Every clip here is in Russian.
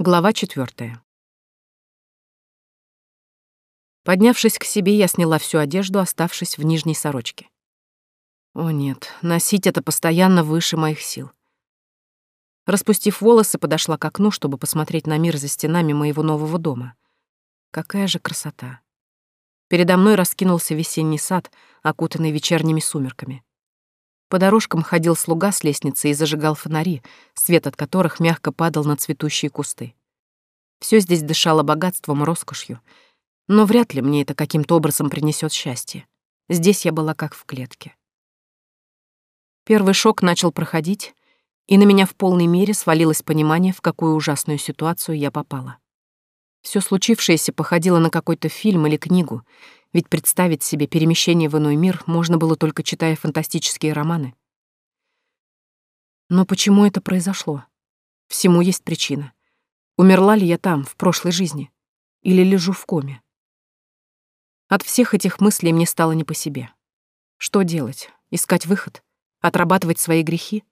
Глава четвертая. Поднявшись к себе, я сняла всю одежду, оставшись в нижней сорочке. О нет, носить это постоянно выше моих сил. Распустив волосы, подошла к окну, чтобы посмотреть на мир за стенами моего нового дома. Какая же красота. Передо мной раскинулся весенний сад, окутанный вечерними сумерками. По дорожкам ходил слуга с лестницы и зажигал фонари, свет от которых мягко падал на цветущие кусты. Все здесь дышало богатством и роскошью, но вряд ли мне это каким-то образом принесет счастье. Здесь я была как в клетке. Первый шок начал проходить, и на меня в полной мере свалилось понимание, в какую ужасную ситуацию я попала. Все случившееся походило на какой-то фильм или книгу, ведь представить себе перемещение в иной мир можно было только читая фантастические романы. Но почему это произошло? Всему есть причина. Умерла ли я там, в прошлой жизни? Или лежу в коме? От всех этих мыслей мне стало не по себе. Что делать? Искать выход? Отрабатывать свои грехи?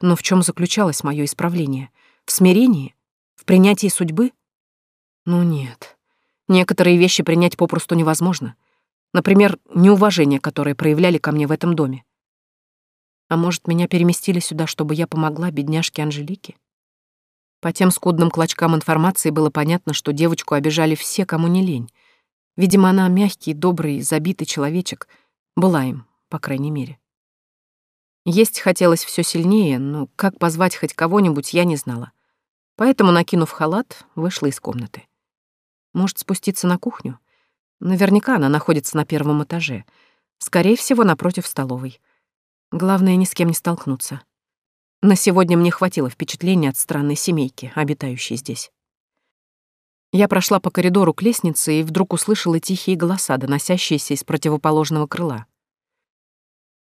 Но в чем заключалось мое исправление? В смирении? В принятии судьбы? Ну нет. Некоторые вещи принять попросту невозможно. Например, неуважение, которое проявляли ко мне в этом доме. А может, меня переместили сюда, чтобы я помогла бедняжке Анжелике? По тем скудным клочкам информации было понятно, что девочку обижали все, кому не лень. Видимо, она мягкий, добрый, забитый человечек. Была им, по крайней мере. Есть хотелось все сильнее, но как позвать хоть кого-нибудь, я не знала. Поэтому, накинув халат, вышла из комнаты. Может, спуститься на кухню? Наверняка она находится на первом этаже. Скорее всего, напротив столовой. Главное, ни с кем не столкнуться. На сегодня мне хватило впечатления от странной семейки, обитающей здесь. Я прошла по коридору к лестнице и вдруг услышала тихие голоса, доносящиеся из противоположного крыла.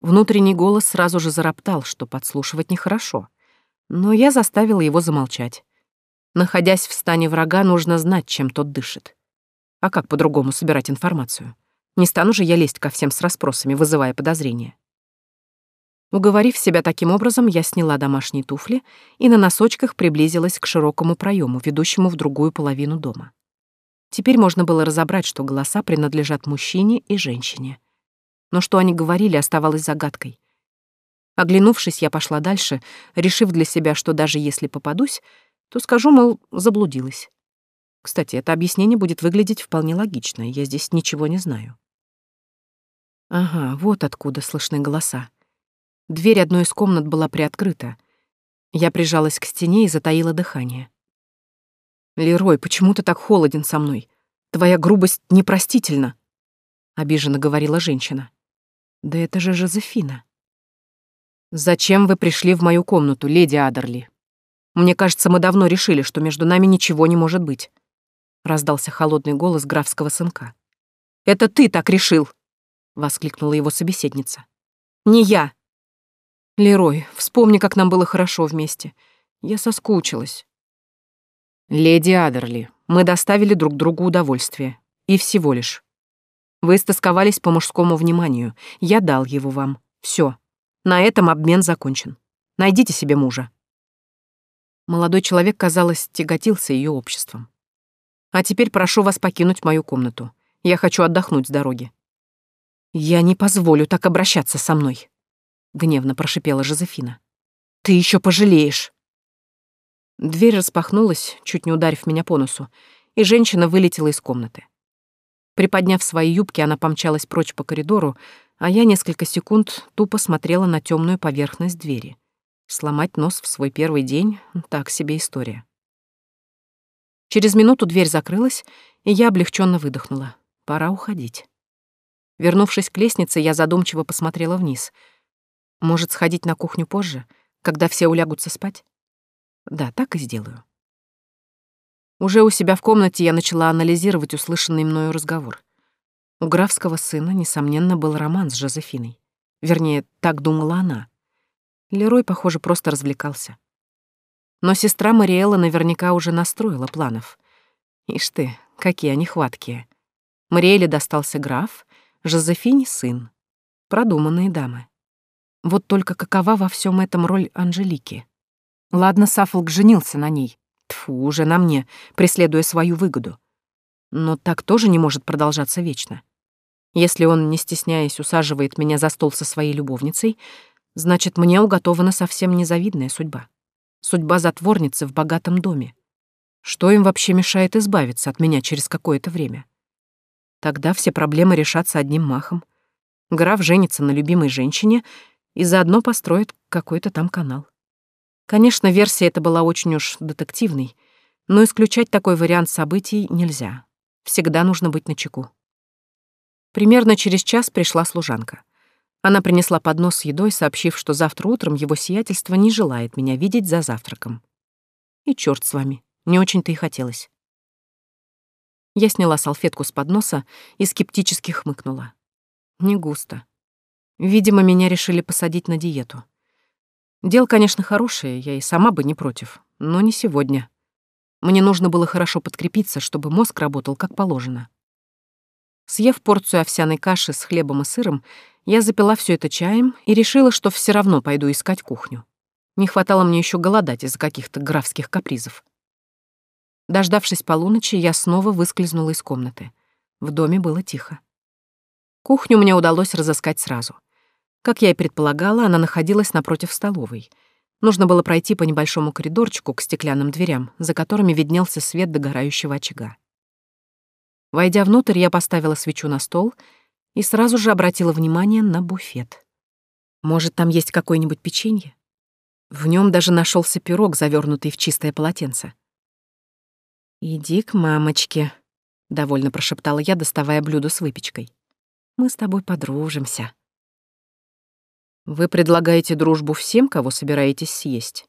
Внутренний голос сразу же зароптал, что подслушивать нехорошо, но я заставила его замолчать. Находясь в стане врага, нужно знать, чем тот дышит. А как по-другому собирать информацию? Не стану же я лезть ко всем с расспросами, вызывая подозрения. Уговорив себя таким образом, я сняла домашние туфли и на носочках приблизилась к широкому проему, ведущему в другую половину дома. Теперь можно было разобрать, что голоса принадлежат мужчине и женщине. Но что они говорили, оставалось загадкой. Оглянувшись, я пошла дальше, решив для себя, что даже если попадусь, то скажу, мол, заблудилась. Кстати, это объяснение будет выглядеть вполне логично, я здесь ничего не знаю. Ага, вот откуда слышны голоса. Дверь одной из комнат была приоткрыта. Я прижалась к стене и затаила дыхание. «Лерой, почему ты так холоден со мной? Твоя грубость непростительна», — обиженно говорила женщина. «Да это же Жозефина». «Зачем вы пришли в мою комнату, леди Адерли?» Мне кажется, мы давно решили, что между нами ничего не может быть. Раздался холодный голос графского сынка. Это ты так решил, воскликнула его собеседница. Не я. Лерой, вспомни, как нам было хорошо вместе. Я соскучилась. Леди Адерли, мы доставили друг другу удовольствие. И всего лишь. Вы истосковались по мужскому вниманию. Я дал его вам. Все. На этом обмен закончен. Найдите себе мужа. Молодой человек, казалось, тяготился ее обществом. «А теперь прошу вас покинуть мою комнату. Я хочу отдохнуть с дороги». «Я не позволю так обращаться со мной», — гневно прошипела Жозефина. «Ты еще пожалеешь». Дверь распахнулась, чуть не ударив меня по носу, и женщина вылетела из комнаты. Приподняв свои юбки, она помчалась прочь по коридору, а я несколько секунд тупо смотрела на темную поверхность двери — Сломать нос в свой первый день — так себе история. Через минуту дверь закрылась, и я облегченно выдохнула. Пора уходить. Вернувшись к лестнице, я задумчиво посмотрела вниз. Может, сходить на кухню позже, когда все улягутся спать? Да, так и сделаю. Уже у себя в комнате я начала анализировать услышанный мною разговор. У графского сына, несомненно, был роман с Жозефиной. Вернее, так думала она. Лерой, похоже, просто развлекался. Но сестра Мариэлла наверняка уже настроила планов. Ишь ты, какие они хваткие. Мариэле достался граф, Жозефине — сын. Продуманные дамы. Вот только какова во всем этом роль Анжелики? Ладно, Саффолк женился на ней. Тфу, уже на мне, преследуя свою выгоду. Но так тоже не может продолжаться вечно. Если он, не стесняясь, усаживает меня за стол со своей любовницей, значит, мне уготована совсем незавидная судьба. Судьба затворницы в богатом доме. Что им вообще мешает избавиться от меня через какое-то время? Тогда все проблемы решатся одним махом. Граф женится на любимой женщине и заодно построит какой-то там канал. Конечно, версия эта была очень уж детективной, но исключать такой вариант событий нельзя. Всегда нужно быть начеку. Примерно через час пришла служанка. Она принесла поднос с едой, сообщив, что завтра утром его сиятельство не желает меня видеть за завтраком. И черт с вами, не очень-то и хотелось. Я сняла салфетку с подноса и скептически хмыкнула. Не густо. Видимо, меня решили посадить на диету. Дело, конечно, хорошее, я и сама бы не против, но не сегодня. Мне нужно было хорошо подкрепиться, чтобы мозг работал как положено. Съев порцию овсяной каши с хлебом и сыром, я запила все это чаем и решила, что все равно пойду искать кухню. Не хватало мне еще голодать из-за каких-то графских капризов. Дождавшись полуночи, я снова выскользнула из комнаты. В доме было тихо. Кухню мне удалось разыскать сразу — как я и предполагала, она находилась напротив столовой. Нужно было пройти по небольшому коридорчику к стеклянным дверям, за которыми виднелся свет догорающего очага. Войдя внутрь, я поставила свечу на стол и сразу же обратила внимание на буфет. Может, там есть какое-нибудь печенье? В нем даже нашелся пирог, завернутый в чистое полотенце. «Иди к мамочке», — довольно прошептала я, доставая блюдо с выпечкой. «Мы с тобой подружимся». Вы предлагаете дружбу всем, кого собираетесь съесть?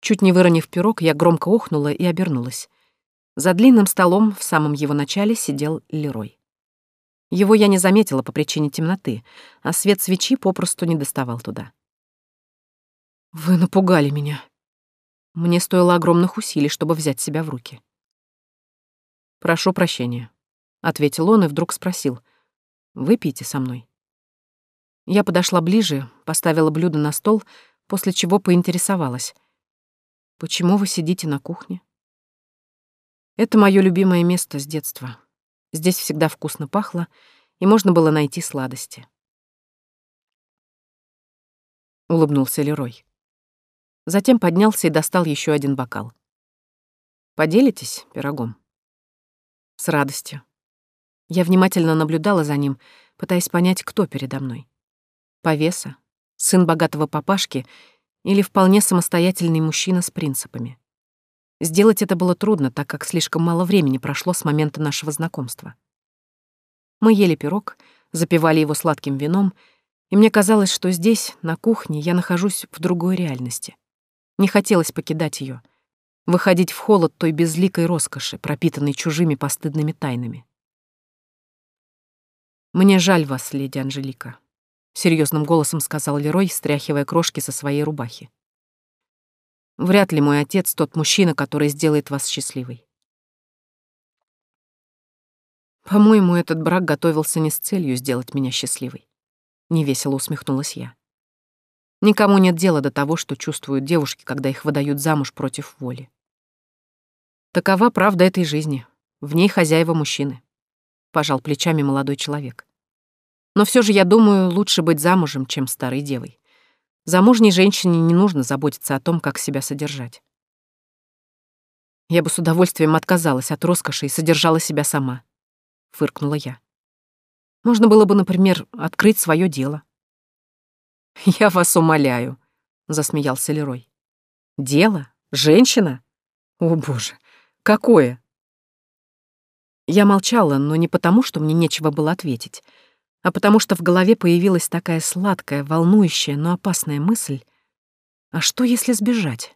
Чуть не выронив пирог, я громко охнула и обернулась. За длинным столом в самом его начале сидел Лерой. Его я не заметила по причине темноты, а свет свечи попросту не доставал туда. «Вы напугали меня». Мне стоило огромных усилий, чтобы взять себя в руки. «Прошу прощения», — ответил он и вдруг спросил. «Выпейте со мной». Я подошла ближе, поставила блюдо на стол, после чего поинтересовалась. «Почему вы сидите на кухне?» Это мое любимое место с детства. Здесь всегда вкусно пахло, и можно было найти сладости. Улыбнулся Лерой. Затем поднялся и достал еще один бокал. «Поделитесь пирогом?» С радостью. Я внимательно наблюдала за ним, пытаясь понять, кто передо мной повеса, сын богатого папашки или вполне самостоятельный мужчина с принципами. Сделать это было трудно, так как слишком мало времени прошло с момента нашего знакомства. Мы ели пирог, запивали его сладким вином, и мне казалось, что здесь, на кухне, я нахожусь в другой реальности. Не хотелось покидать ее, выходить в холод той безликой роскоши, пропитанной чужими постыдными тайнами. «Мне жаль вас, леди Анжелика», серьезным голосом сказал Лерой, стряхивая крошки со своей рубахи. Вряд ли мой отец тот мужчина, который сделает вас счастливой. По-моему, этот брак готовился не с целью сделать меня счастливой. Невесело усмехнулась я. Никому нет дела до того, что чувствуют девушки, когда их выдают замуж против воли. Такова правда этой жизни. В ней хозяева мужчины. Пожал плечами молодой человек. Но все же, я думаю, лучше быть замужем, чем старой девой. Замужней женщине не нужно заботиться о том, как себя содержать. Я бы с удовольствием отказалась от роскоши и содержала себя сама, — фыркнула я. Можно было бы, например, открыть свое дело. «Я вас умоляю», — засмеялся Лерой. «Дело? Женщина? О, боже, какое?» Я молчала, но не потому, что мне нечего было ответить — а потому что в голове появилась такая сладкая, волнующая, но опасная мысль. А что, если сбежать?